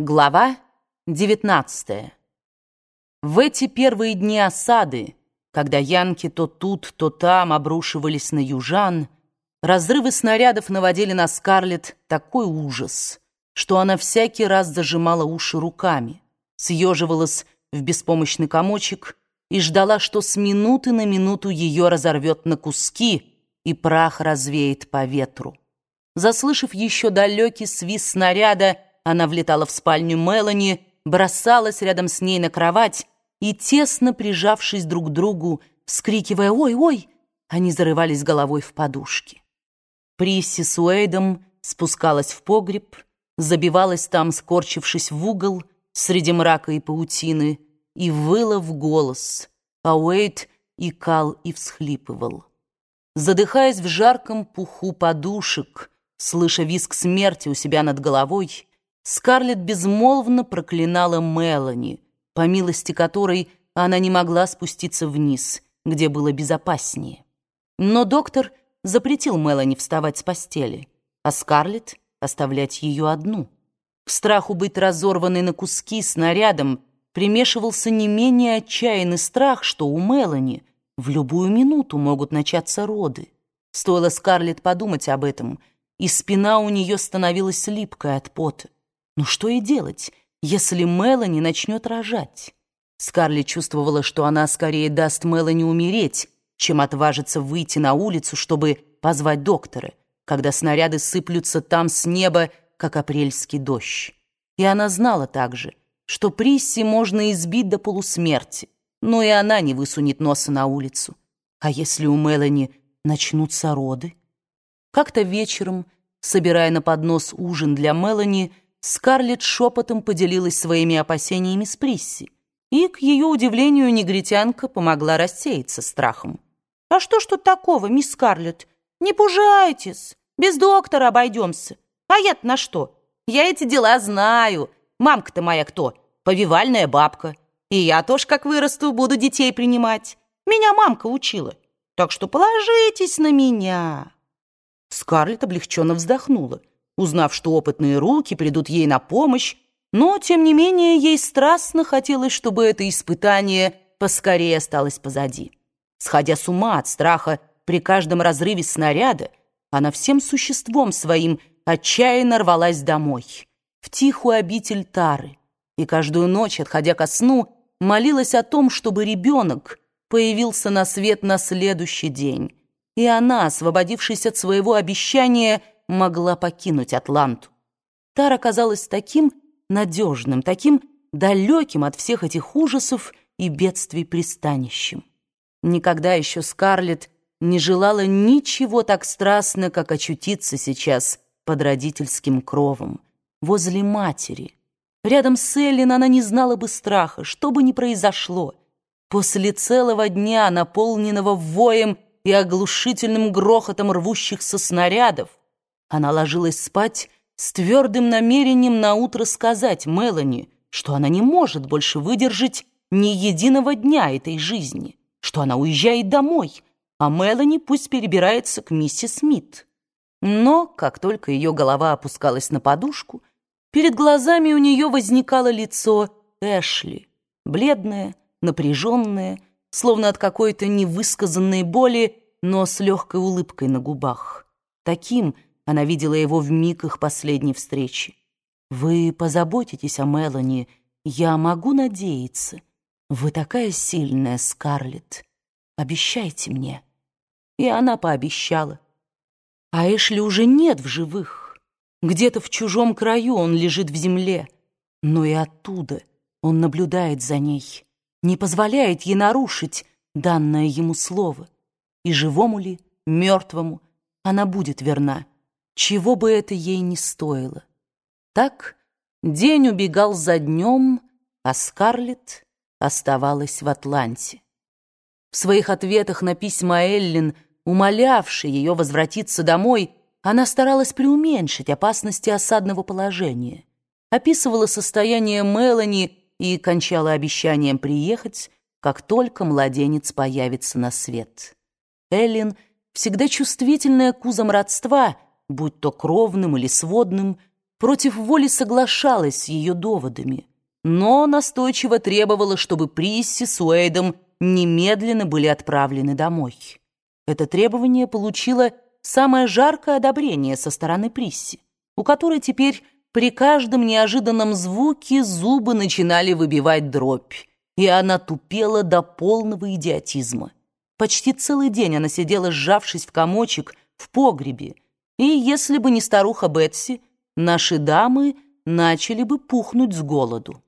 Глава 19 В эти первые дни осады, когда янки то тут, то там обрушивались на южан, разрывы снарядов наводили на Скарлетт такой ужас, что она всякий раз зажимала уши руками, съеживалась в беспомощный комочек и ждала, что с минуты на минуту ее разорвет на куски и прах развеет по ветру. Заслышав еще далекий свист снаряда, она влетала в спальню Мелани, бросалась рядом с ней на кровать и, тесно прижавшись друг к другу, вскрикивая «Ой-ой!», они зарывались головой в подушки. Присси с Уэйдом спускалась в погреб, забивалась там, скорчившись в угол среди мрака и паутины, и выла в голос, а Уэйд икал и всхлипывал. Задыхаясь в жарком пуху подушек, слыша визг смерти у себя над головой, Скарлетт безмолвно проклинала Мелани, по милости которой она не могла спуститься вниз, где было безопаснее. Но доктор запретил Мелани вставать с постели, а Скарлетт оставлять ее одну. К страху быть разорванной на куски снарядом примешивался не менее отчаянный страх, что у Мелани в любую минуту могут начаться роды. Стоило Скарлетт подумать об этом, и спина у нее становилась липкой от пота. Ну что и делать, если Мелани начнет рожать? Скарлетт чувствовала, что она скорее даст Мелани умереть, чем отважится выйти на улицу, чтобы позвать доктора, когда снаряды сыплются там с неба, как апрельский дождь. И она знала также, что Присси можно избить до полусмерти, но и она не высунет носа на улицу. А если у Мелани начнутся роды? Как-то вечером, собирая на поднос ужин для Мелани, Скарлетт шепотом поделилась своими опасениями с Присси, и, к ее удивлению, негритянка помогла рассеяться страхом. «А что ж тут такого, мисс Скарлетт? Не пужайтесь, без доктора обойдемся. А я-то на что? Я эти дела знаю. Мамка-то моя кто? Повивальная бабка. И я тоже, как вырасту, буду детей принимать. Меня мамка учила. Так что положитесь на меня». Скарлетт облегченно вздохнула узнав, что опытные руки придут ей на помощь, но, тем не менее, ей страстно хотелось, чтобы это испытание поскорее осталось позади. Сходя с ума от страха при каждом разрыве снаряда, она всем существом своим отчаянно рвалась домой, в тихую обитель Тары, и каждую ночь, отходя ко сну, молилась о том, чтобы ребенок появился на свет на следующий день, и она, освободившись от своего обещания, могла покинуть Атланту. Тар оказалась таким надежным, таким далеким от всех этих ужасов и бедствий пристанищем. Никогда еще Скарлетт не желала ничего так страстно, как очутиться сейчас под родительским кровом, возле матери. Рядом с Эллин она не знала бы страха, что бы ни произошло. После целого дня, наполненного воем и оглушительным грохотом рвущихся снарядов, она ложилась спать с твердым намерением наутро сказать Мелани, что она не может больше выдержать ни единого дня этой жизни, что она уезжает домой, а Мелани пусть перебирается к миссис Смит. Но, как только ее голова опускалась на подушку, перед глазами у нее возникало лицо Эшли, бледное, напряженное, словно от какой-то невысказанной боли, но с легкой улыбкой на губах. Таким, она видела его в миг их последней встречи. «Вы позаботитесь о Мелани. Я могу надеяться. Вы такая сильная, Скарлетт. Обещайте мне». И она пообещала. А Эшли уже нет в живых. Где-то в чужом краю он лежит в земле. Но и оттуда он наблюдает за ней, не позволяет ей нарушить данное ему слово. И живому ли, мертвому, она будет верна чего бы это ей не стоило. Так день убегал за днем, а Скарлетт оставалась в Атланте. В своих ответах на письма Эллин, умолявшей ее возвратиться домой, она старалась преуменьшить опасности осадного положения, описывала состояние Мелани и кончала обещанием приехать, как только младенец появится на свет. Эллин, всегда чувствительная к узам родства, будь то кровным или сводным, против воли соглашалась с ее доводами, но настойчиво требовала, чтобы Присси с Уэйдом немедленно были отправлены домой. Это требование получило самое жаркое одобрение со стороны Присси, у которой теперь при каждом неожиданном звуке зубы начинали выбивать дробь, и она тупела до полного идиотизма. Почти целый день она сидела, сжавшись в комочек, в погребе, и если бы не старуха Бетси, наши дамы начали бы пухнуть с голоду.